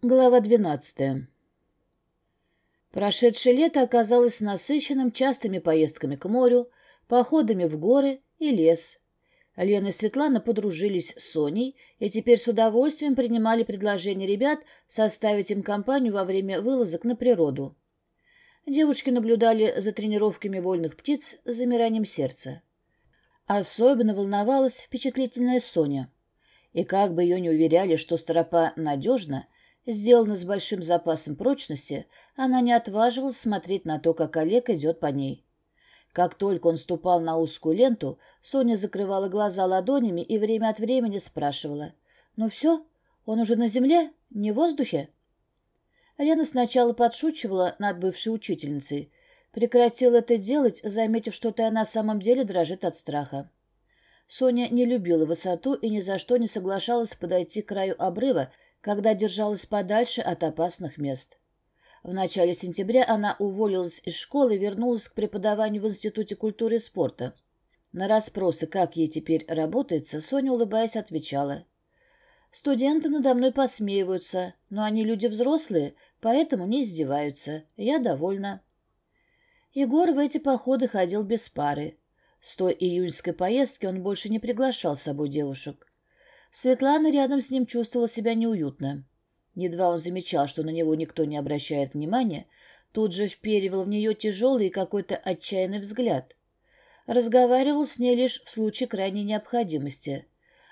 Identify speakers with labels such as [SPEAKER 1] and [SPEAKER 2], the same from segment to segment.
[SPEAKER 1] Глава 12. Прошедшее лето оказалось насыщенным частыми поездками к морю, походами в горы и лес. Лена и Светлана подружились с Соней и теперь с удовольствием принимали предложение ребят составить им компанию во время вылазок на природу. Девушки наблюдали за тренировками вольных птиц с замиранием сердца. Особенно волновалась впечатлительная Соня. И как бы ее не уверяли, что стропа надежна – Сделана с большим запасом прочности, она не отваживалась смотреть на то, как Олег идет по ней. Как только он ступал на узкую ленту, Соня закрывала глаза ладонями и время от времени спрашивала. «Ну все? Он уже на земле? Не в воздухе?» Лена сначала подшучивала над бывшей учительницей. Прекратила это делать, заметив, что ты на самом деле дрожит от страха. Соня не любила высоту и ни за что не соглашалась подойти к краю обрыва, когда держалась подальше от опасных мест. В начале сентября она уволилась из школы и вернулась к преподаванию в Институте культуры и спорта. На расспросы, как ей теперь работается, Соня, улыбаясь, отвечала. «Студенты надо мной посмеиваются, но они люди взрослые, поэтому не издеваются. Я довольна». Егор в эти походы ходил без пары. С той июльской поездки он больше не приглашал с собой девушек. Светлана рядом с ним чувствовала себя неуютно. Едва он замечал, что на него никто не обращает внимания, тут же вперевал в нее тяжелый и какой-то отчаянный взгляд. Разговаривал с ней лишь в случае крайней необходимости.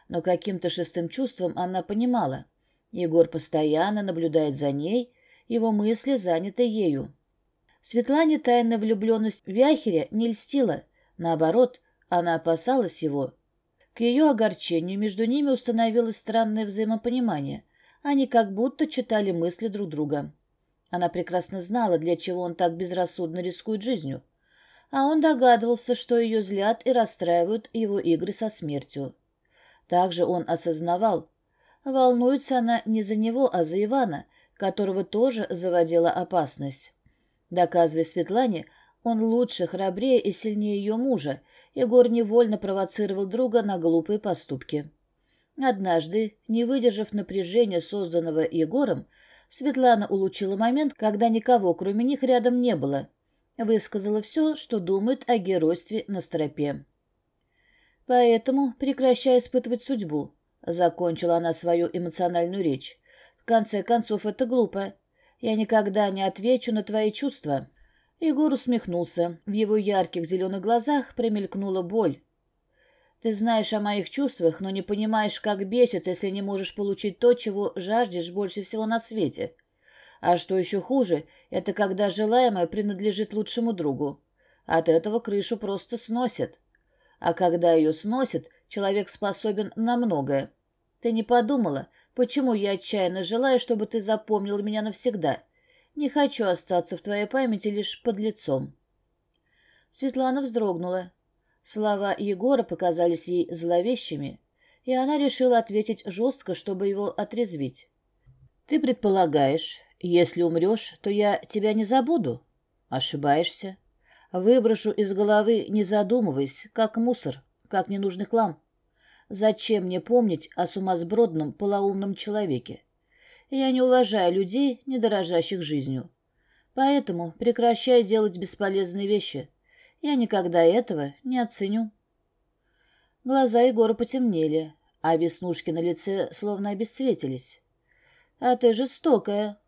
[SPEAKER 1] Но каким-то шестым чувством она понимала. Егор постоянно наблюдает за ней, его мысли заняты ею. Светлане тайная влюбленность в Вяхере не льстила. Наоборот, она опасалась его. К ее огорчению между ними установилось странное взаимопонимание. Они как будто читали мысли друг друга. Она прекрасно знала, для чего он так безрассудно рискует жизнью. А он догадывался, что ее злят и расстраивают его игры со смертью. Также он осознавал, волнуется она не за него, а за Ивана, которого тоже заводила опасность. Доказывая Светлане, он лучше, храбрее и сильнее ее мужа, Егор невольно провоцировал друга на глупые поступки. Однажды, не выдержав напряжения, созданного Егором, Светлана улучила момент, когда никого, кроме них, рядом не было. Высказала все, что думает о геройстве на стропе. Поэтому, прекращая испытывать судьбу, закончила она свою эмоциональную речь. В конце концов, это глупо. Я никогда не отвечу на твои чувства. Егор усмехнулся. В его ярких зеленых глазах промелькнула боль. «Ты знаешь о моих чувствах, но не понимаешь, как бесит, если не можешь получить то, чего жаждешь больше всего на свете. А что еще хуже, это когда желаемое принадлежит лучшему другу. От этого крышу просто сносит. А когда ее сносит, человек способен на многое. Ты не подумала, почему я отчаянно желаю, чтобы ты запомнил меня навсегда?» Не хочу остаться в твоей памяти лишь под лицом. Светлана вздрогнула. Слова Егора показались ей зловещими, и она решила ответить жестко, чтобы его отрезвить. «Ты предполагаешь, если умрешь, то я тебя не забуду?» «Ошибаешься. Выброшу из головы, не задумываясь, как мусор, как ненужный хлам. Зачем мне помнить о сумасбродном полоумном человеке? Я не уважаю людей, не дорожащих жизнью. Поэтому прекращай делать бесполезные вещи. Я никогда этого не оценю». Глаза Егора потемнели, а веснушки на лице словно обесцветились. «А ты жестокая.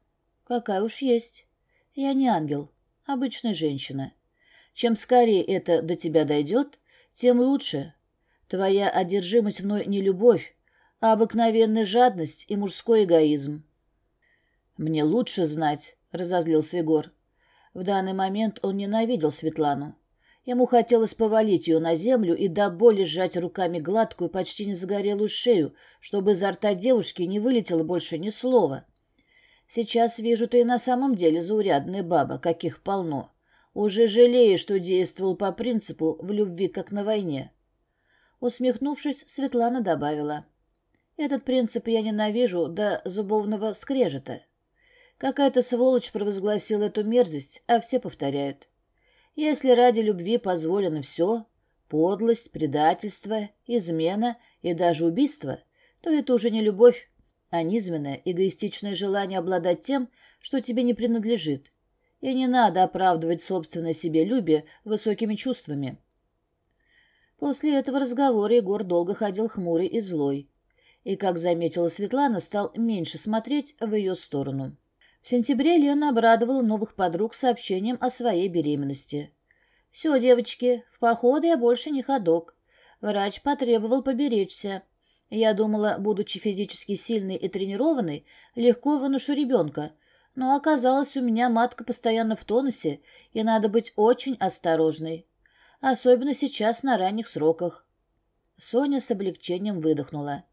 [SPEAKER 1] Какая уж есть. Я не ангел, обычная женщина. Чем скорее это до тебя дойдет, тем лучше. Твоя одержимость мной не любовь, а обыкновенная жадность и мужской эгоизм. Мне лучше знать, разозлился Егор. В данный момент он ненавидел Светлану. Ему хотелось повалить ее на землю и до боли сжать руками гладкую, почти не загорелую шею, чтобы изо рта девушки не вылетело больше ни слова. Сейчас вижу, ты и на самом деле заурядная баба, каких полно. Уже жалею, что действовал по принципу «в любви, как на войне». Усмехнувшись, Светлана добавила. «Этот принцип я ненавижу до зубовного скрежета. Какая-то сволочь провозгласила эту мерзость, а все повторяют. Если ради любви позволено все — подлость, предательство, измена и даже убийство, то это уже не любовь, а низменное эгоистичное желание обладать тем, что тебе не принадлежит. И не надо оправдывать собственное себелюбие высокими чувствами. После этого разговора Егор долго ходил хмурый и злой. И, как заметила Светлана, стал меньше смотреть в ее сторону. В сентябре Лена обрадовала новых подруг сообщением о своей беременности. «Все, девочки, в походы я больше не ходок. Врач потребовал поберечься. Я думала, будучи физически сильной и тренированной, легко выношу ребенка, но оказалось, у меня матка постоянно в тонусе, и надо быть очень осторожной. Особенно сейчас на ранних сроках. Соня с облегчением выдохнула.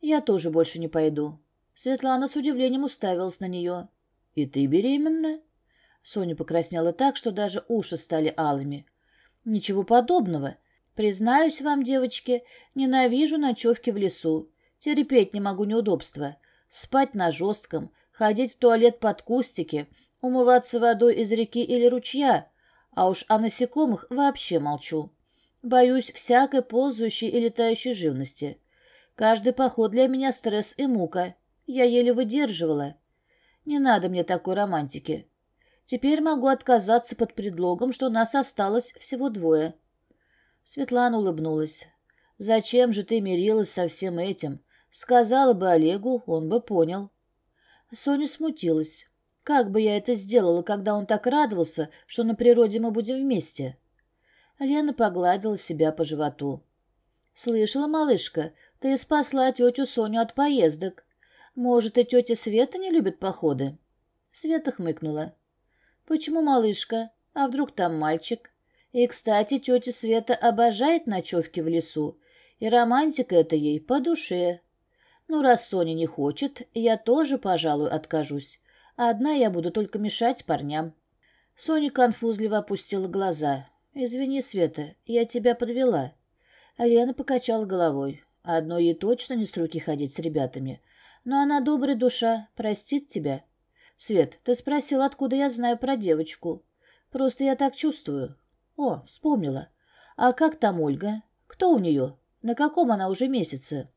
[SPEAKER 1] «Я тоже больше не пойду». Светлана с удивлением уставилась на нее. «И ты беременна?» Соня покраснела так, что даже уши стали алыми. «Ничего подобного. Признаюсь вам, девочки, ненавижу ночевки в лесу. Терпеть не могу неудобства. Спать на жестком, ходить в туалет под кустики, умываться водой из реки или ручья. А уж о насекомых вообще молчу. Боюсь всякой ползающей и летающей живности. Каждый поход для меня стресс и мука. Я еле выдерживала. Не надо мне такой романтики. Теперь могу отказаться под предлогом, что нас осталось всего двое. Светлана улыбнулась. «Зачем же ты мирилась со всем этим? Сказала бы Олегу, он бы понял». Соня смутилась. «Как бы я это сделала, когда он так радовался, что на природе мы будем вместе?» Лена погладила себя по животу. «Слышала, малышка, ты спасла тетю Соню от поездок. Может, и тетя Света не любит походы? Света хмыкнула. Почему малышка? А вдруг там мальчик? И, кстати, тетя Света обожает ночевки в лесу, и романтика это ей по душе. Ну, раз Соня не хочет, я тоже, пожалуй, откажусь. А одна я буду только мешать парням. Соня конфузливо опустила глаза. «Извини, Света, я тебя подвела». А Лена покачала головой. Одно ей точно не с руки ходить с ребятами — но она добрая душа, простит тебя. Свет, ты спросил, откуда я знаю про девочку. Просто я так чувствую. О, вспомнила. А как там Ольга? Кто у нее? На каком она уже месяце?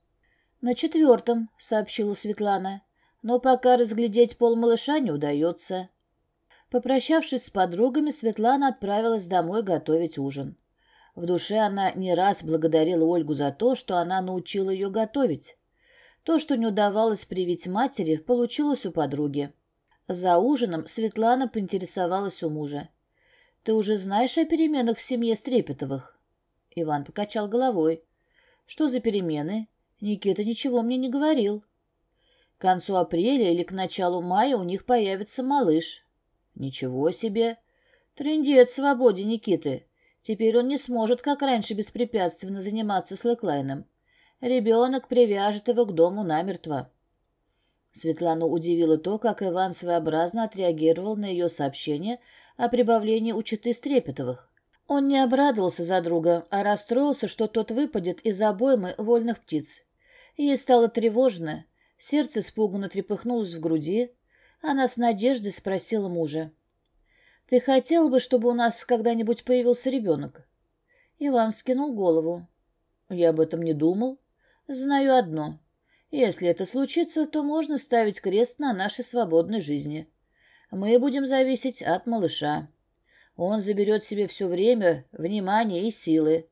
[SPEAKER 1] На четвертом, сообщила Светлана. Но пока разглядеть пол малыша не удается. Попрощавшись с подругами, Светлана отправилась домой готовить ужин. В душе она не раз благодарила Ольгу за то, что она научила ее готовить. То, что не удавалось привить матери, получилось у подруги. За ужином Светлана поинтересовалась у мужа. «Ты уже знаешь о переменах в семье Стрепетовых?» Иван покачал головой. «Что за перемены? Никита ничего мне не говорил». «К концу апреля или к началу мая у них появится малыш». «Ничего себе! Трындец свободе Никиты! Теперь он не сможет, как раньше, беспрепятственно заниматься с слэклайном ребенок привяжет его к дому намертво. Светлану удивило то, как Иван своеобразно отреагировал на ее сообщение о прибавлении у Стрепетовых. Он не обрадовался за друга, а расстроился, что тот выпадет из обоймы вольных птиц. Ей стало тревожно, сердце испуганно трепыхнулось в груди. Она с надеждой спросила мужа. «Ты хотел бы, чтобы у нас когда-нибудь появился ребенок?» Иван скинул голову. «Я об этом не думал», Знаю одно. Если это случится, то можно ставить крест на нашей свободной жизни. Мы будем зависеть от малыша. Он заберет себе все время, внимание и силы.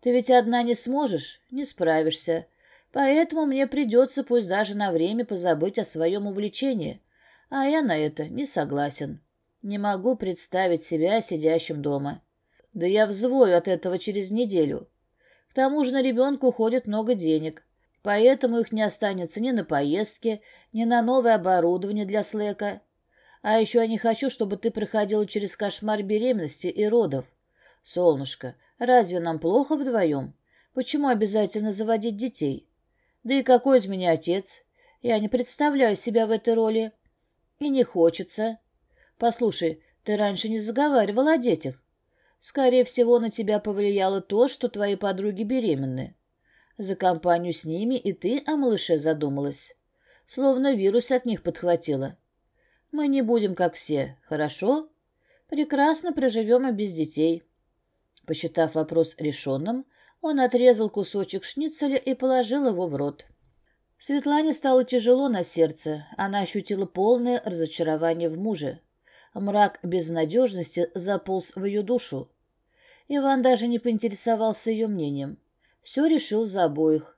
[SPEAKER 1] Ты ведь одна не сможешь, не справишься. Поэтому мне придется пусть даже на время позабыть о своем увлечении. А я на это не согласен. Не могу представить себя сидящим дома. Да я взвою от этого через неделю. К тому же на ребенка уходит много денег, поэтому их не останется ни на поездки, ни на новое оборудование для слэка. А еще я не хочу, чтобы ты проходила через кошмар беременности и родов. Солнышко, разве нам плохо вдвоем? Почему обязательно заводить детей? Да и какой из меня отец? Я не представляю себя в Скорее всего, на тебя повлияло то, что твои подруги беременны. За компанию с ними и ты о малыше задумалась. Словно вирус от них подхватила. Мы не будем как все, хорошо? Прекрасно проживем и без детей. Посчитав вопрос решенным, он отрезал кусочек шницеля и положил его в рот. Светлане стало тяжело на сердце. Она ощутила полное разочарование в муже. Мрак безнадежности заполз в ее душу. Иван даже не поинтересовался ее мнением. Все решил за обоих.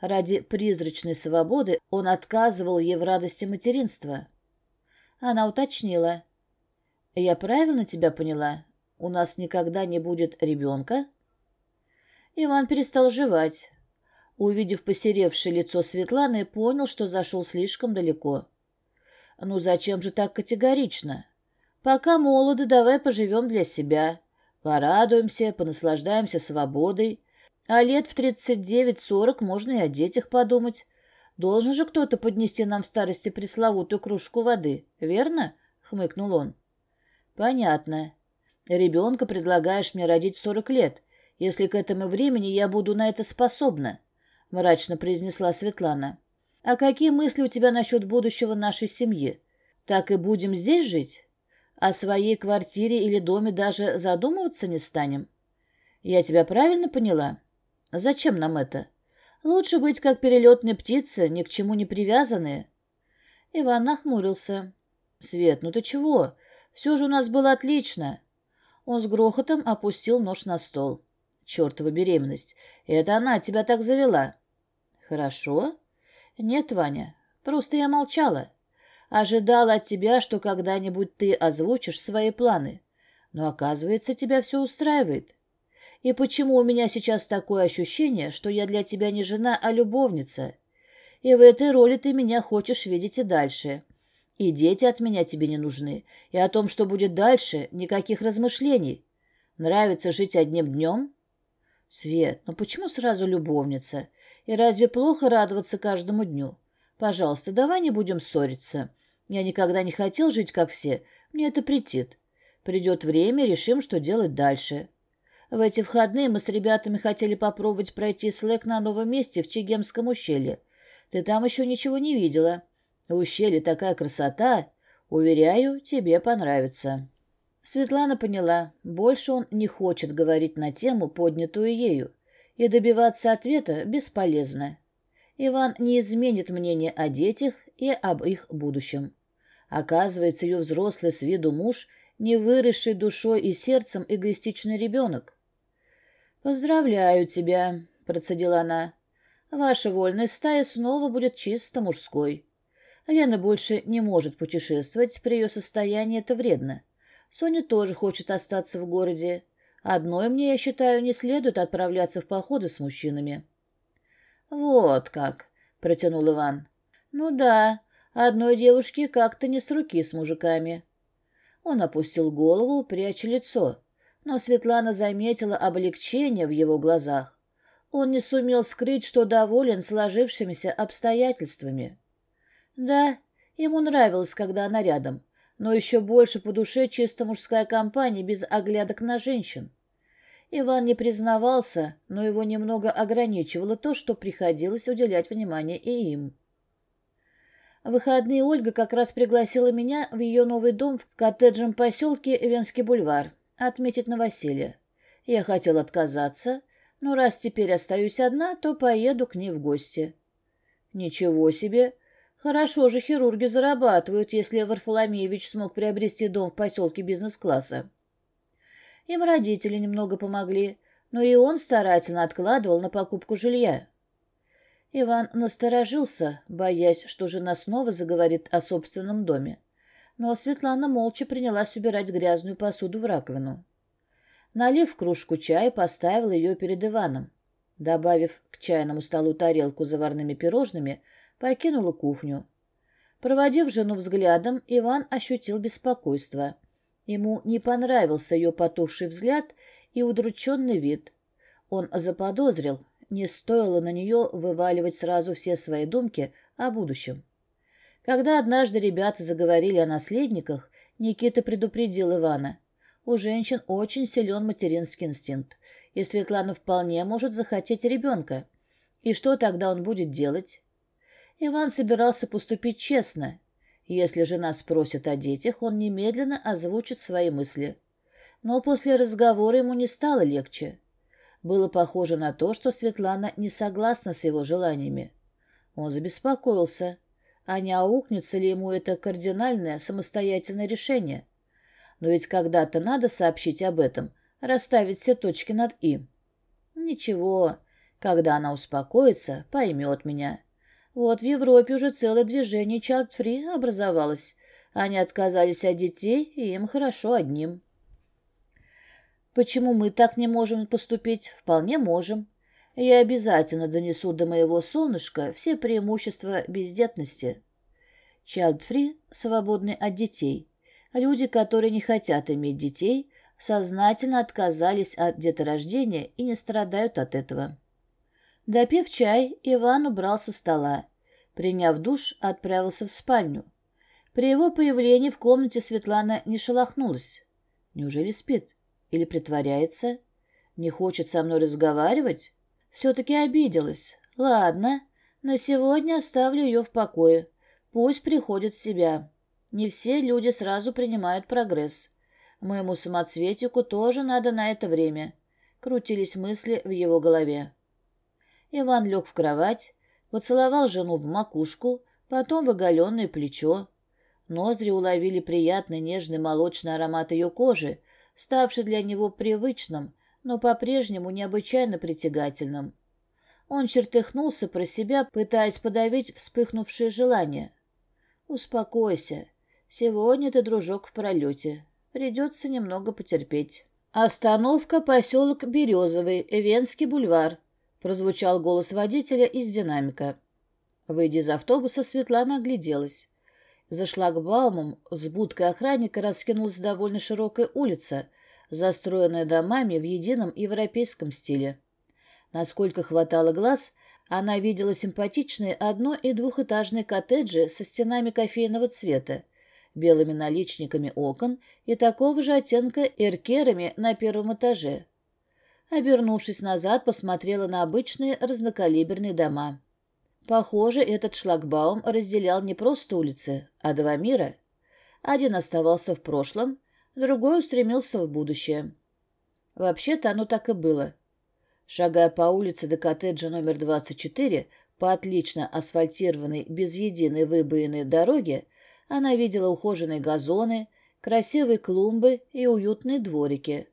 [SPEAKER 1] Ради призрачной свободы он отказывал ей в радости материнства. Она уточнила. «Я правильно тебя поняла? У нас никогда не будет ребенка?» Иван перестал жевать. Увидев посеревшее лицо Светланы, понял, что зашел слишком далеко. «Ну зачем же так категорично?» Пока молоды, давай поживем для себя. Порадуемся, понаслаждаемся свободой. А лет в 39-40 можно и о детях подумать. Должен же кто-то поднести нам в старости пресловутую кружку воды, верно?» — хмыкнул он. «Понятно. Ребенка предлагаешь мне родить в 40 лет, если к этому времени я буду на это способна», — мрачно произнесла Светлана. «А какие мысли у тебя насчет будущего нашей семьи? Так и будем здесь жить?» О своей квартире или доме даже задумываться не станем? Я тебя правильно поняла?» Зачем нам это? Лучше быть как перелетные птицы, ни к чему не привязанные. Иван нахмурился. Свет, ну ты чего? Все же у нас было отлично. Он с грохотом опустил нож на стол. Чертова беременность. Это она тебя так завела. Хорошо? Нет, Ваня, просто я молчала. ожидала от тебя, что когда-нибудь ты озвучишь свои планы. Но, оказывается, тебя все устраивает. И почему у меня сейчас такое ощущение, что я для тебя не жена, а любовница? И в этой роли ты меня хочешь видеть и дальше. И дети от меня тебе не нужны. И о том, что будет дальше, никаких размышлений. Нравится жить одним днем? Свет, ну почему сразу любовница? И разве плохо радоваться каждому дню? Пожалуйста, давай не будем ссориться. Я никогда не хотел жить, как все. Мне это претит. Придет время, решим, что делать дальше. В эти входные мы с ребятами хотели попробовать пройти слэк на новом месте в Чегемском ущелье. Ты там еще ничего не видела. В ущелье такая красота. Уверяю, тебе понравится». Светлана поняла, больше он не хочет говорить на тему, поднятую ею, и добиваться ответа бесполезно. Иван не изменит мнение о детях и об их будущем. Оказывается, ее взрослый с виду муж, не выросший душой и сердцем эгоистичный ребенок. «Поздравляю тебя», — процедила она. «Ваша вольная стая снова будет чисто мужской. Лена больше не может путешествовать, при ее состоянии это вредно. Соня тоже хочет остаться в городе. Одной мне, я считаю, не следует отправляться в походы с мужчинами». «Вот как», — протянул Иван. «Ну да, Одной девушке как-то не с руки с мужиками. Он опустил голову, пряча лицо, но Светлана заметила облегчение в его глазах. Он не сумел скрыть, что доволен сложившимися обстоятельствами. Да, ему нравилось, когда она рядом, но еще больше по душе чисто мужская компания без оглядок на женщин. Иван не признавался, но его немного ограничивало то, что приходилось уделять внимание и им. В выходные Ольга как раз пригласила меня в ее новый дом в коттеджем поселке Венский бульвар, отметит новоселье. Я хотел отказаться, но раз теперь остаюсь одна, то поеду к ней в гости. Ничего себе! Хорошо же хирурги зарабатывают, если Варфоломеевич смог приобрести дом в поселке бизнес-класса. Им родители немного помогли, но и он старательно откладывал на покупку жилья. Иван насторожился, боясь, что жена снова заговорит о собственном доме. Но Светлана молча принялась убирать грязную посуду в раковину. Налив кружку чая, поставила ее перед Иваном. Добавив к чайному столу тарелку с заварными пирожными, покинула кухню. Проводив жену взглядом, Иван ощутил беспокойство. Ему не понравился ее потухший взгляд и удрученный вид. Он заподозрил, не стоило на нее вываливать сразу все свои думки о будущем. Когда однажды ребята заговорили о наследниках, Никита предупредил Ивана. У женщин очень силен материнский инстинкт, и Светлана вполне может захотеть ребенка. И что тогда он будет делать? Иван собирался поступить честно. Если жена спросит о детях, он немедленно озвучит свои мысли. Но после разговора ему не стало легче. Было похоже на то, что Светлана не согласна с его желаниями. Он забеспокоился, а не аукнется ли ему это кардинальное самостоятельное решение. Но ведь когда-то надо сообщить об этом, расставить все точки над «и». Ничего, когда она успокоится, поймет меня. Вот в Европе уже целое движение чалт образовалось. Они отказались от детей, и им хорошо одним. Почему мы так не можем поступить? Вполне можем. Я обязательно донесу до моего солнышка все преимущества бездетности. Child-free – свободны от детей. Люди, которые не хотят иметь детей, сознательно отказались от деторождения и не страдают от этого. Допив чай, Иван убрал со стола. Приняв душ, отправился в спальню. При его появлении в комнате Светлана не шелохнулась. Неужели спит? Или притворяется? Не хочет со мной разговаривать? Все-таки обиделась. Ладно, на сегодня оставлю ее в покое. Пусть приходит в себя. Не все люди сразу принимают прогресс. Моему самоцветику тоже надо на это время. Крутились мысли в его голове. Иван лег в кровать, поцеловал жену в макушку, потом в оголенное плечо. Ноздри уловили приятный нежный молочный аромат ее кожи, ставший для него привычным, но по-прежнему необычайно притягательным. Он чертыхнулся про себя, пытаясь подавить вспыхнувшее желание. «Успокойся. Сегодня ты, дружок, в пролете. Придется немного потерпеть». «Остановка поселок Березовый, Венский бульвар», — прозвучал голос водителя из динамика. Выйдя из автобуса, Светлана огляделась. Зашла к Баумам с будкой охранника раскинулась довольно широкая улица, застроенная домами в едином европейском стиле. Насколько хватало глаз, она видела симпатичные одно- и двухэтажные коттеджи со стенами кофейного цвета, белыми наличниками окон и такого же оттенка эркерами на первом этаже. Обернувшись назад, посмотрела на обычные разнокалиберные дома. Похоже, этот шлагбаум разделял не просто улицы, а два мира. Один оставался в прошлом, другой устремился в будущее. Вообще-то оно так и было. Шагая по улице до коттеджа номер 24, по отлично асфальтированной, без единой выбоенной дороге, она видела ухоженные газоны, красивые клумбы и уютные дворики.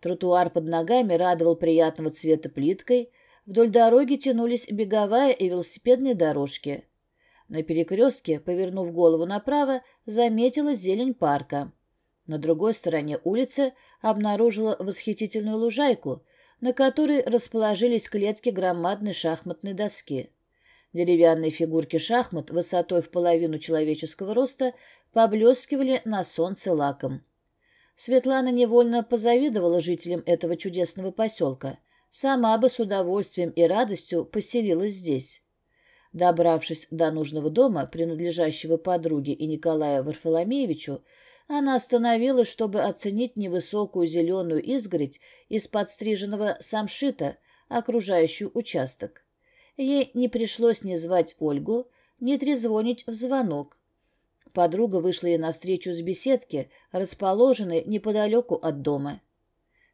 [SPEAKER 1] Тротуар под ногами радовал приятного цвета плиткой – Вдоль дороги тянулись беговая и велосипедные дорожки. На перекрестке, повернув голову направо, заметила зелень парка. На другой стороне улицы обнаружила восхитительную лужайку, на которой расположились клетки громадной шахматной доски. Деревянные фигурки шахмат высотой в половину человеческого роста поблескивали на солнце лаком. Светлана невольно позавидовала жителям этого чудесного поселка – сама бы с удовольствием и радостью поселилась здесь. Добравшись до нужного дома, принадлежащего подруге и Николаю Варфоломеевичу, она остановилась, чтобы оценить невысокую зеленую изгородь из подстриженного самшита, окружающую участок. Ей не пришлось ни звать Ольгу, ни трезвонить в звонок. Подруга вышла ей навстречу с беседки, расположенной неподалеку от дома.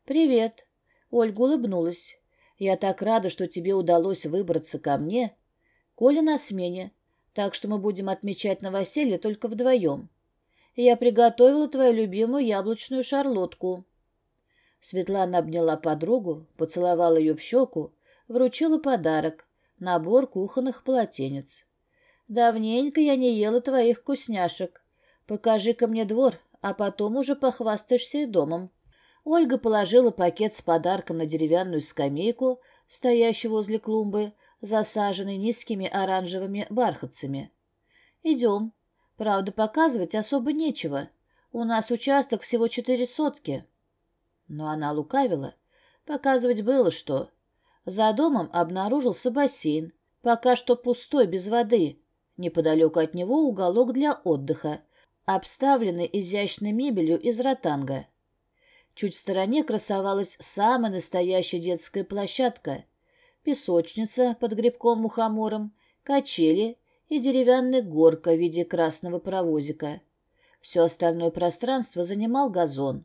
[SPEAKER 1] «Привет», Ольга улыбнулась. «Я так рада, что тебе удалось выбраться ко мне. Коля на смене, так что мы будем отмечать новоселье только вдвоем. Я приготовила твою любимую яблочную шарлотку». Светлана обняла подругу, поцеловала ее в щеку, вручила подарок — набор кухонных полотенец. «Давненько я не ела твоих вкусняшек. Покажи-ка мне двор, а потом уже похвастаешься и домом». Ольга положила пакет с подарком на деревянную скамейку, стоящую возле клумбы, засаженной низкими оранжевыми бархатцами. «Идем. Правда, показывать особо нечего. У нас участок всего четыре сотки». Но она лукавила. Показывать было что. За домом обнаружился бассейн, пока что пустой, без воды. Неподалеку от него уголок для отдыха, обставленный изящной мебелью из ротанга. Чуть в стороне красовалась самая настоящая детская площадка. Песочница под грибком-мухомором, качели и деревянная горка в виде красного паровозика. Все остальное пространство занимал газон.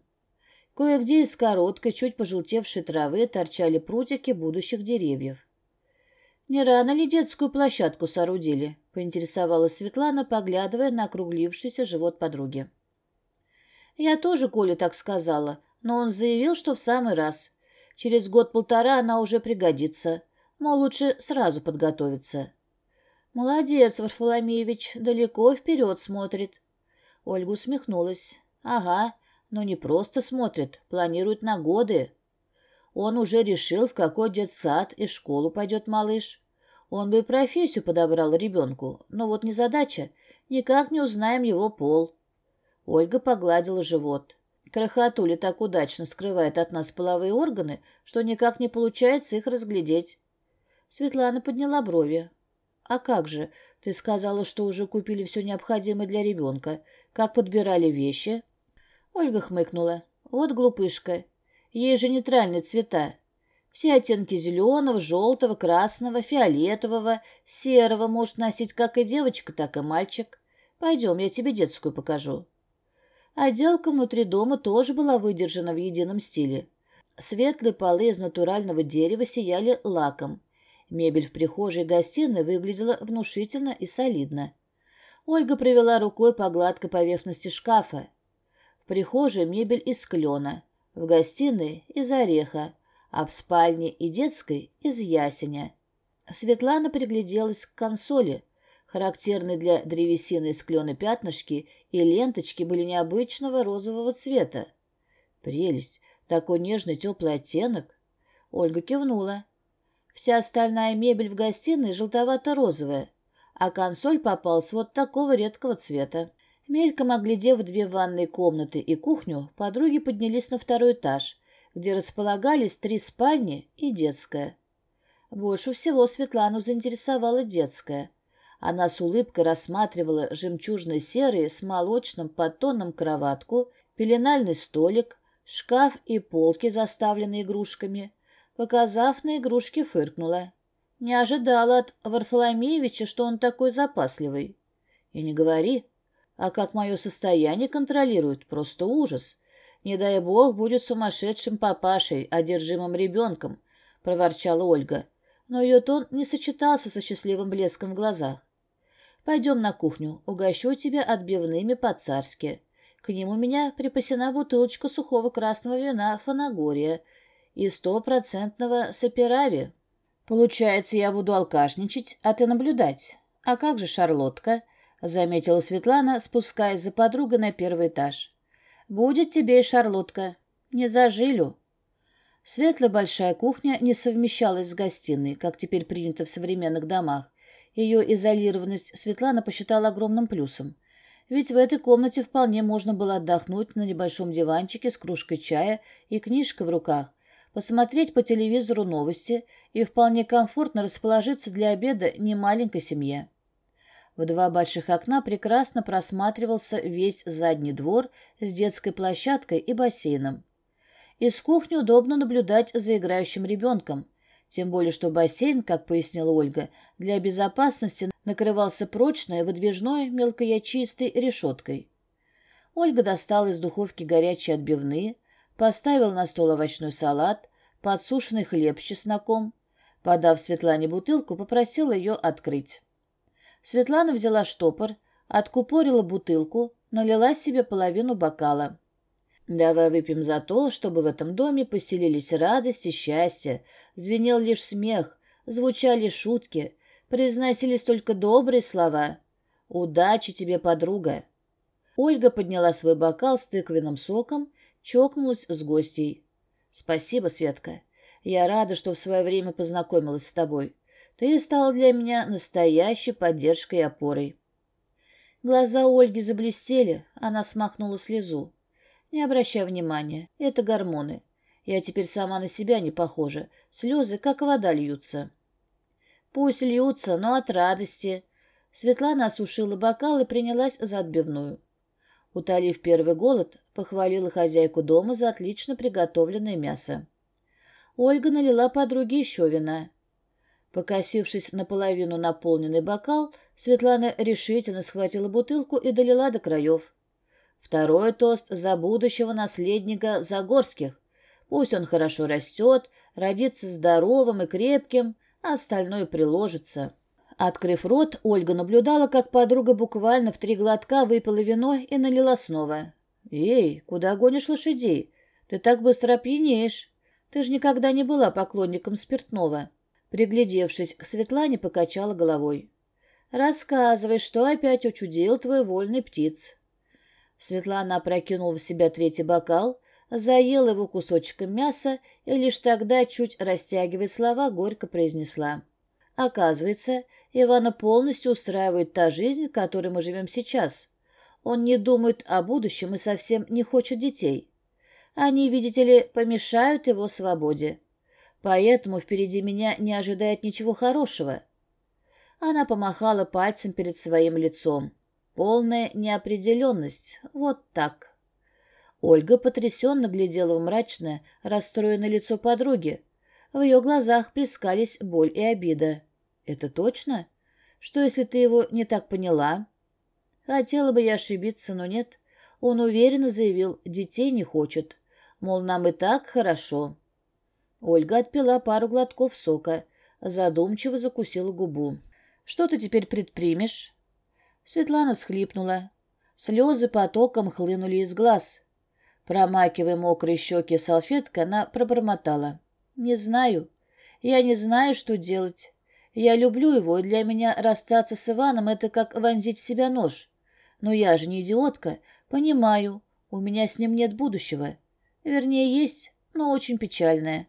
[SPEAKER 1] Кое-где из короткой, чуть пожелтевшей травы торчали прутики будущих деревьев. «Не рано ли детскую площадку соорудили?» — поинтересовалась Светлана, поглядывая на округлившийся живот подруги. «Я тоже Коля так сказала», но он заявил, что в самый раз. Через год-полтора она уже пригодится. Мол, лучше сразу подготовиться. «Молодец, Варфоломеевич, далеко вперед смотрит». Ольга усмехнулась. «Ага, но не просто смотрит, планирует на годы». Он уже решил, в какой детсад и школу пойдет малыш. Он бы профессию подобрал ребенку, но вот незадача. Никак не узнаем его пол. Ольга погладила живот. Крохотуля так удачно скрывает от нас половые органы, что никак не получается их разглядеть. Светлана подняла брови. «А как же? Ты сказала, что уже купили все необходимое для ребенка. Как подбирали вещи?» Ольга хмыкнула. «Вот глупышка. Ей же нейтральные цвета. Все оттенки зеленого, желтого, красного, фиолетового, серого может носить как и девочка, так и мальчик. Пойдем, я тебе детскую покажу». Отделка внутри дома тоже была выдержана в едином стиле. Светлые полы из натурального дерева сияли лаком. Мебель в прихожей и гостиной выглядела внушительно и солидно. Ольга провела рукой по гладкой поверхности шкафа. В прихожей мебель из клена, в гостиной — из ореха, а в спальне и детской — из ясеня. Светлана пригляделась к консоли. Характерные для древесины из клена пятнышки и ленточки были необычного розового цвета. Прелесть! Такой нежный теплый оттенок! Ольга кивнула. Вся остальная мебель в гостиной желтовато-розовая, а консоль попалась вот такого редкого цвета. Мельком оглядев две ванные комнаты и кухню, подруги поднялись на второй этаж, где располагались три спальни и детская. Больше всего Светлану заинтересовала детская – она с улыбкой рассматривала жемчужно серые с молочным подтоном кроватку, пеленальный столик, шкаф и полки, заставленные игрушками. Показав на игрушки, фыркнула. Не ожидала от Варфоломеевича, что он такой запасливый. И не говори. А как мое состояние контролирует, просто ужас. Не дай бог будет сумасшедшим папашей, одержимым ребенком, — проворчала Ольга. Но ее тон не сочетался со счастливым блеском в глазах. Пойдем на кухню, угощу тебя отбивными по-царски. К ним у меня припасена бутылочка сухого красного вина Фанагория и стопроцентного Сапирави. Получается, я буду алкашничать, а ты наблюдать. А как же Шарлотка? Заметила Светлана, спускаясь за подругой на первый этаж. Будет тебе и Шарлотка. Не за жилю. Светлая большая кухня не совмещалась с гостиной, как теперь принято в современных домах ее изолированность Светлана посчитала огромным плюсом. Ведь в этой комнате вполне можно было отдохнуть на небольшом диванчике с кружкой чая и книжкой в руках, посмотреть по телевизору новости и вполне комфортно расположиться для обеда немаленькой семье. В два больших окна прекрасно просматривался весь задний двор с детской площадкой и бассейном. Из кухни удобно наблюдать за играющим ребенком – тем более, что бассейн, как пояснила Ольга, для безопасности накрывался прочной, выдвижной, мелкоячистой решеткой. Ольга достала из духовки горячие отбивные, поставила на стол овощной салат, подсушенный хлеб с чесноком. Подав Светлане бутылку, попросила ее открыть. Светлана взяла штопор, откупорила бутылку, налила себе половину бокала. «Давай выпьем за то, чтобы в этом доме поселились радость и счастье. Звенел лишь смех, звучали шутки, произносились только добрые слова. Удачи тебе, подруга!» Ольга подняла свой бокал с тыквенным соком, чокнулась с гостей. «Спасибо, Светка. Я рада, что в свое время познакомилась с тобой. Ты стал для меня настоящей поддержкой и опорой. Глаза Ольги заблестели, она смахнула слезу. не обращая внимания. Это гормоны. Я теперь сама на себя не похожа. Слезы, как вода, льются. Пусть льются, но от радости. Светлана осушила бокал и принялась за отбивную. Утолив первый голод, похвалила хозяйку дома за отлично приготовленное мясо. Ольга налила подруге еще вина. Покосившись наполовину наполненный бокал, Светлана решительно схватила бутылку и долила до краев. Второй тост за будущего наследника Загорских. Пусть он хорошо растет, родится здоровым и крепким, а остальное приложится. Открыв рот, Ольга наблюдала, как подруга буквально в три глотка выпила вино и налила снова. «Эй, куда гонишь лошадей? Ты так быстро опьянеешь. Ты же никогда не была поклонником спиртного». Приглядевшись, к Светлане покачала головой. «Рассказывай, что опять учудил твой вольный птиц». Светлана опрокинула в себя третий бокал, заела его кусочком мяса и лишь тогда, чуть растягивая слова, горько произнесла. Оказывается, Ивана полностью устраивает та жизнь, в которой мы живем сейчас. Он не думает о будущем и совсем не хочет детей. Они, видите ли, помешают его свободе. Поэтому впереди меня не ожидает ничего хорошего. Она помахала пальцем перед своим лицом полная неопределенность, вот так. Ольга потрясенно глядела в мрачное, расстроенное лицо подруги. В ее глазах плескались боль и обида. «Это точно? Что, если ты его не так поняла?» «Хотела бы я ошибиться, но нет». Он уверенно заявил, детей не хочет. Мол, нам и так хорошо. Ольга отпила пару глотков сока, задумчиво закусила губу. «Что ты теперь предпримешь?» Светлана всхлипнула. Слезы потоком хлынули из глаз. Промакивая мокрые щеки салфеткой, она пробормотала. «Не знаю. Я не знаю, что делать. Я люблю его, и для меня расстаться с Иваном — это как вонзить в себя нож. Но я же не идиотка. Понимаю. У меня с ним нет будущего. Вернее, есть, но очень печальное.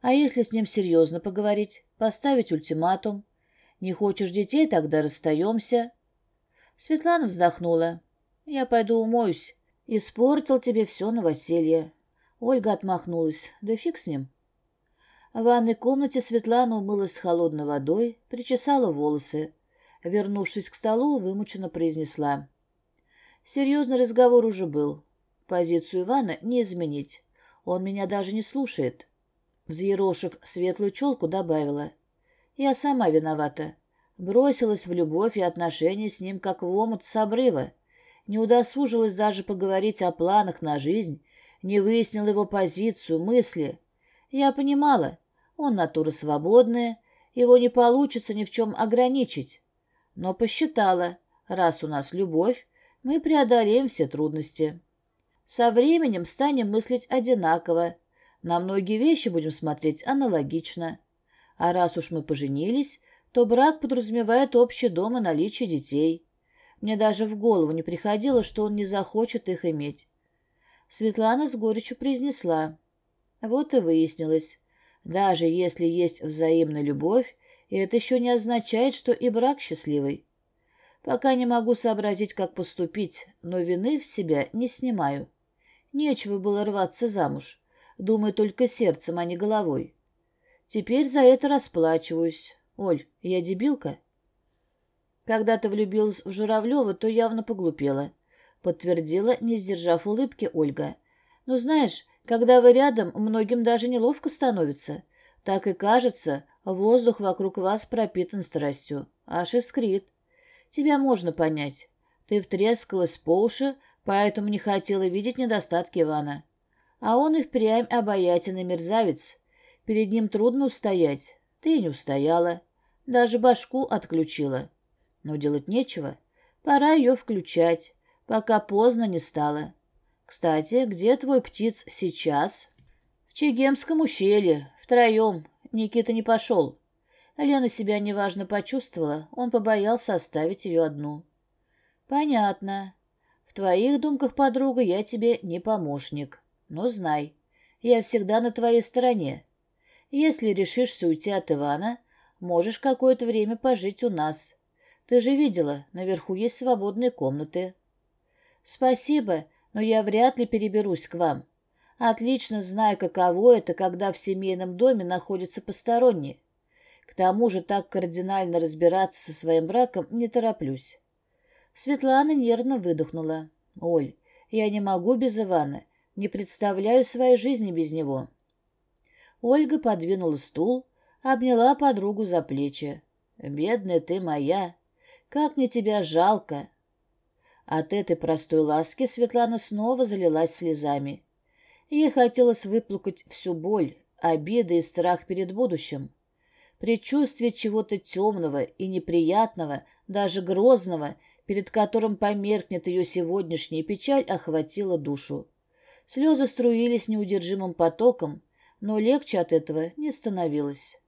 [SPEAKER 1] А если с ним серьезно поговорить, поставить ультиматум? Не хочешь детей, тогда расстаемся». Светлана вздохнула. «Я пойду умоюсь. Испортил тебе все новоселье». Ольга отмахнулась. «Да фиг с ним». В ванной комнате Светлана умылась холодной водой, причесала волосы. Вернувшись к столу, вымученно произнесла. Серьезный разговор уже был. Позицию Ивана не изменить. Он меня даже не слушает. Взъерошив светлую челку, добавила. Я сама виновата. Бросилась в любовь и отношения с ним, как в омут с обрыва. Не удосужилась даже поговорить о планах на жизнь, не выяснила его позицию, мысли. Я понимала, он натура свободная, его не получится ни в чем ограничить. Но посчитала, раз у нас любовь, мы преодолеем все трудности. Со временем станем мыслить одинаково, на многие вещи будем смотреть аналогично. А раз уж мы поженились, то брак подразумевает общий дом и наличие детей. Мне даже в голову не приходило, что он не захочет их иметь. Светлана с горечью произнесла. Вот и выяснилось. Даже если есть взаимная любовь, это еще не означает, что и брак счастливый. Пока не могу сообразить, как поступить, но вины в себя не снимаю. Нечего было рваться замуж. Думаю только сердцем, а не головой. Теперь за это расплачиваюсь. Оль, я дебилка? Когда ты влюбилась в Журавлева, то явно поглупела. Подтвердила, не сдержав улыбки, Ольга. Но ну, знаешь, когда вы рядом, многим даже неловко становится. Так и кажется, воздух вокруг вас пропитан страстью. Аж искрит. Тебя можно понять. Ты втрескалась по уши, поэтому не хотела видеть недостатки Ивана. А он и впрямь обаятельный мерзавец. Перед ним трудно устоять. Ты и не устояла. Даже башку отключила. Но делать нечего. Пора ее включать, пока поздно не стало. Кстати, где твой птиц сейчас? В Чегемском ущелье. Втроем. Никита не пошел. Лена себя неважно почувствовала. Он побоялся оставить ее одну. Понятно. В твоих думках, подруга, я тебе не помощник. Но знай, я всегда на твоей стороне. Если решишь уйти от Ивана, можешь какое-то время пожить у нас. Ты же видела, наверху есть свободные комнаты. Спасибо, но я вряд ли переберусь к вам. Отлично знаю, каково это, когда в семейном доме находятся посторонние. К тому же так кардинально разбираться со своим браком не тороплюсь. Светлана нервно выдохнула. «Оль, я не могу без Ивана. Не представляю своей жизни без него». Ольга подвинула стул, обняла подругу за плечи. «Бедная ты моя! Как мне тебя жалко!» От этой простой ласки Светлана снова залилась слезами. Ей хотелось выплакать всю боль, обиды и страх перед будущим. Предчувствие чего-то темного и неприятного, даже грозного, перед которым померкнет ее сегодняшняя печаль, охватило душу. Слезы струились неудержимым потоком, но легче от этого не становилось.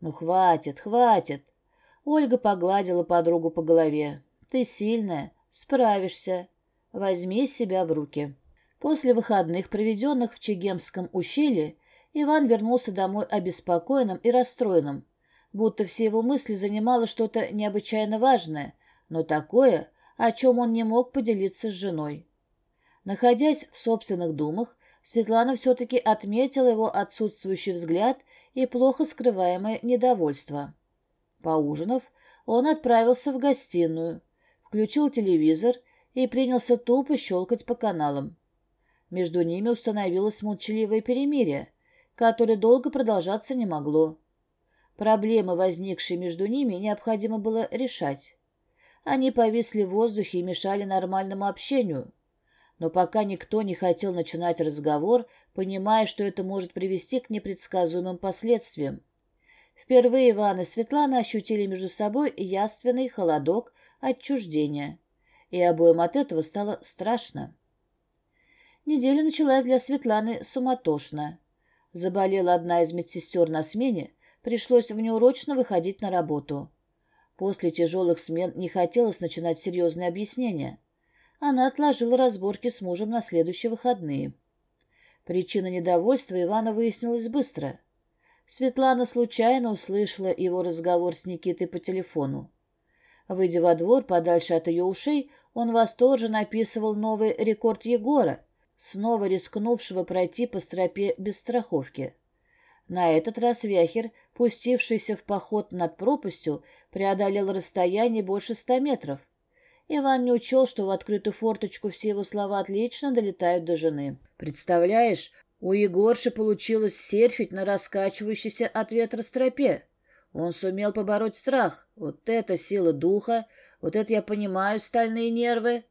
[SPEAKER 1] «Ну, хватит, хватит!» Ольга погладила подругу по голове. «Ты сильная, справишься. Возьми себя в руки». После выходных, проведенных в Чегемском ущелье, Иван вернулся домой обеспокоенным и расстроенным, будто все его мысли занимало что-то необычайно важное, но такое, о чем он не мог поделиться с женой. Находясь в собственных думах, Светлана все-таки отметила его отсутствующий взгляд и плохо скрываемое недовольство. Поужинав, он отправился в гостиную, включил телевизор и принялся тупо щелкать по каналам. Между ними установилось молчаливое перемирие, которое долго продолжаться не могло. Проблемы, возникшие между ними, необходимо было решать. Они повисли в воздухе и мешали нормальному общению но пока никто не хотел начинать разговор, понимая, что это может привести к непредсказуемым последствиям. Впервые Иван и Светлана ощутили между собой яственный холодок отчуждения, и обоим от этого стало страшно. Неделя началась для Светланы суматошно. Заболела одна из медсестер на смене, пришлось внеурочно выходить на работу. После тяжелых смен не хотелось начинать серьезные объяснения – а она отложила разборки с мужем на следующие выходные. Причина недовольства Ивана выяснилась быстро. Светлана случайно услышала его разговор с Никитой по телефону. Выйдя во двор, подальше от ее ушей, он восторженно описывал новый рекорд Егора, снова рискнувшего пройти по стропе без страховки. На этот раз Вяхер, пустившийся в поход над пропастью, преодолел расстояние больше ста метров. Иван не учел, что в открытую форточку все его слова отлично долетают до жены. «Представляешь, у Егорши получилось серфить на раскачивающейся от ветра стропе. Он сумел побороть страх. Вот это сила духа, вот это я понимаю, стальные нервы».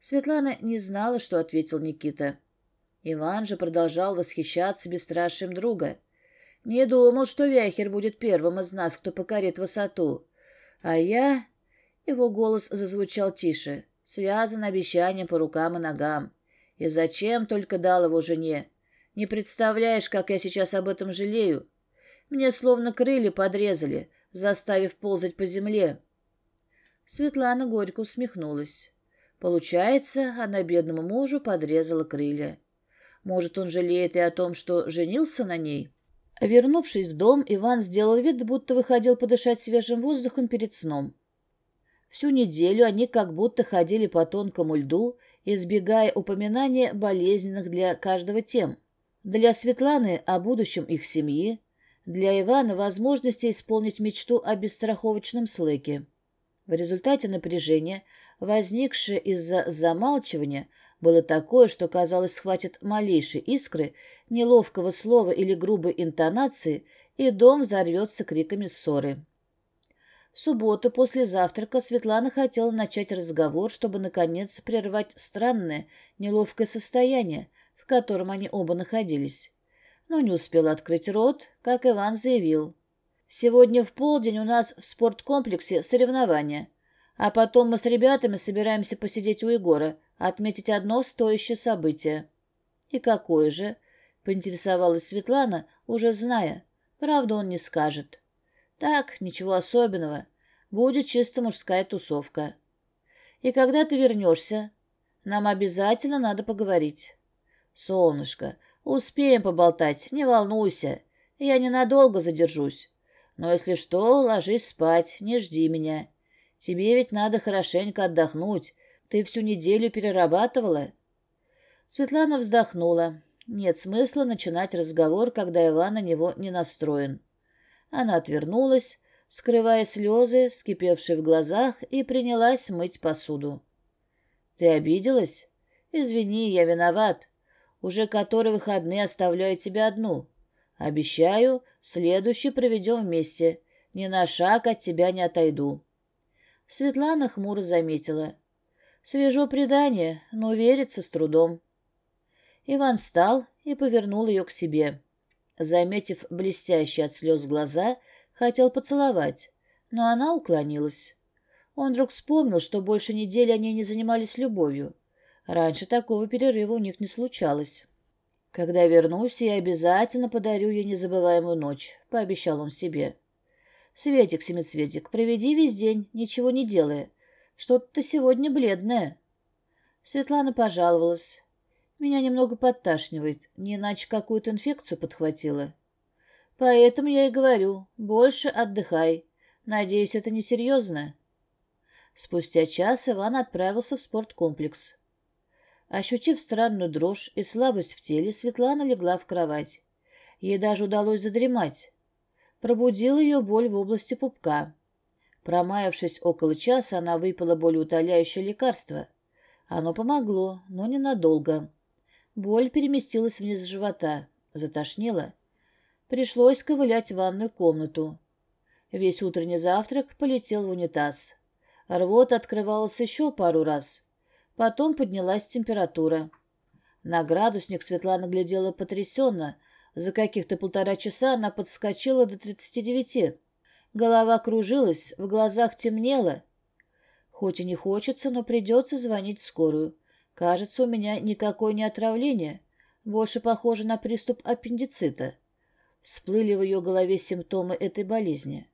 [SPEAKER 1] Светлана не знала, что ответил Никита. Иван же продолжал восхищаться бесстрашием друга. «Не думал, что Вяхер будет первым из нас, кто покорит высоту. А я...» Его голос зазвучал тише, связан обещанием по рукам и ногам. И зачем только дал его жене? Не представляешь, как я сейчас об этом жалею. Мне словно крылья подрезали, заставив ползать по земле. Светлана горько усмехнулась. Получается, она бедному мужу подрезала крылья. Может, он жалеет и о том, что женился на ней? Вернувшись в дом, Иван сделал вид, будто выходил подышать свежим воздухом перед сном. Всю неделю они как будто ходили по тонкому льду, избегая упоминания болезненных для каждого тем. Для Светланы о будущем их семьи, для Ивана возможности исполнить мечту о бесстраховочном слэке. В результате напряжения, возникшее из-за замалчивания, было такое, что, казалось, схватит малейшей искры, неловкого слова или грубой интонации, и дом взорвется криками ссоры. В субботу после завтрака Светлана хотела начать разговор, чтобы, наконец, прервать странное, неловкое состояние, в котором они оба находились. Но не успела открыть рот, как Иван заявил. «Сегодня в полдень у нас в спорткомплексе соревнования, а потом мы с ребятами собираемся посидеть у Егора, отметить одно стоящее событие. «И какое же?» — поинтересовалась Светлана, уже зная. Правда, он не скажет. Так, ничего особенного. Будет чисто мужская тусовка. И когда ты вернешься? Нам обязательно надо поговорить. Солнышко, успеем поболтать, не волнуйся. Я ненадолго задержусь. Но если что, ложись спать, не жди меня. Тебе ведь надо хорошенько отдохнуть. Ты всю неделю перерабатывала. Светлана вздохнула. Нет смысла начинать разговор, когда Иван на него не настроен. Она отвернулась, скрывая слезы, вскипевшие в глазах, и принялась мыть посуду. «Ты обиделась? Извини, я виноват. Уже который выходные оставляю тебя одну. Обещаю, следующий проведем вместе. Ни на шаг от тебя не отойду». Светлана хмуро заметила. «Свежо предание, но верится с трудом». Иван встал и повернул ее к себе. Заметив блестящие от слез глаза, хотел поцеловать, но она уклонилась. Он вдруг вспомнил, что больше недели они не занимались любовью. Раньше такого перерыва у них не случалось. «Когда вернусь, я обязательно подарю ей незабываемую ночь», — пообещал он себе. «Светик, Семицветик, проведи весь день, ничего не делая. Что-то ты сегодня бледная». Светлана пожаловалась. Меня немного подташнивает, не иначе какую-то инфекцию подхватила. Поэтому я и говорю, больше отдыхай. Надеюсь, это не серьезно. Спустя час Иван отправился в спорткомплекс. Ощутив странную дрожь и слабость в теле, Светлана легла в кровать. Ей даже удалось задремать. Пробудила ее боль в области пупка. Промаявшись около часа, она выпила болеутоляющее лекарство. Оно помогло, но ненадолго. Боль переместилась вниз живота, затошнила. Пришлось ковылять в ванную комнату. Весь утренний завтрак полетел в унитаз. Рвота открывалась еще пару раз. Потом поднялась температура. На градусник Светлана глядела потрясенно. За каких-то полтора часа она подскочила до 39. Голова кружилась, в глазах темнело. Хоть и не хочется, но придется звонить в скорую. Кажется, у меня никакое не отравление, больше похоже на приступ аппендицита. Всплыли в ее голове симптомы этой болезни.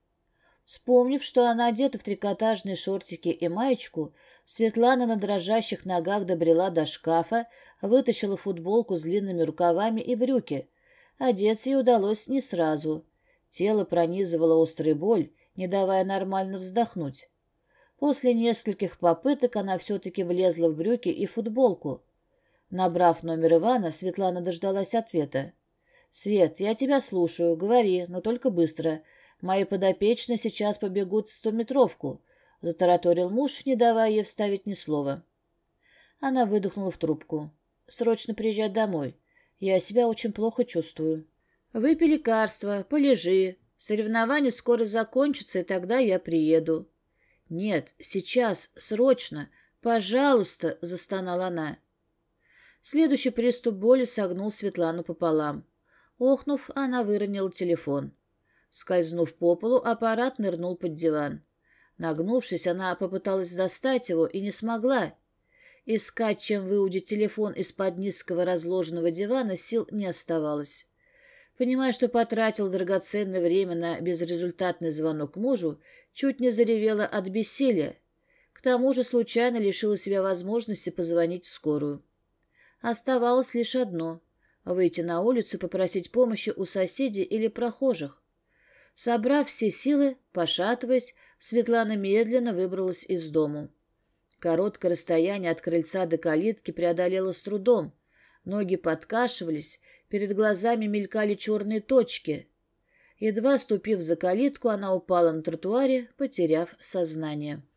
[SPEAKER 1] Вспомнив, что она одета в трикотажные шортики и маечку, Светлана на дрожащих ногах добрела до шкафа, вытащила футболку с длинными рукавами и брюки. Одеться ей удалось не сразу. Тело пронизывало острая боль, не давая нормально вздохнуть. После нескольких попыток она все-таки влезла в брюки и футболку. Набрав номер Ивана, Светлана дождалась ответа. «Свет, я тебя слушаю, говори, но только быстро. Мои подопечные сейчас побегут в стометровку», — затараторил муж, не давая ей вставить ни слова. Она выдохнула в трубку. «Срочно приезжай домой. Я себя очень плохо чувствую». «Выпей лекарства, полежи. Соревнования скоро закончатся, и тогда я приеду». «Нет, сейчас, срочно! Пожалуйста!» — застонала она. Следующий приступ боли согнул Светлану пополам. Охнув, она выронила телефон. Скользнув по полу, аппарат нырнул под диван. Нагнувшись, она попыталась достать его и не смогла. Искать, чем выудить телефон из-под низкого разложенного дивана, сил не оставалось. Понимая, что потратил драгоценное время на безрезультатный звонок мужу, чуть не заревела от бессилия. К тому же случайно лишила себя возможности позвонить в скорую. Оставалось лишь одно — выйти на улицу попросить помощи у соседей или прохожих. Собрав все силы, пошатываясь, Светлана медленно выбралась из дому. Короткое расстояние от крыльца до калитки преодолела с трудом. Ноги подкашивались, Перед глазами мелькали черные точки. Едва ступив за калитку, она упала на тротуаре, потеряв сознание.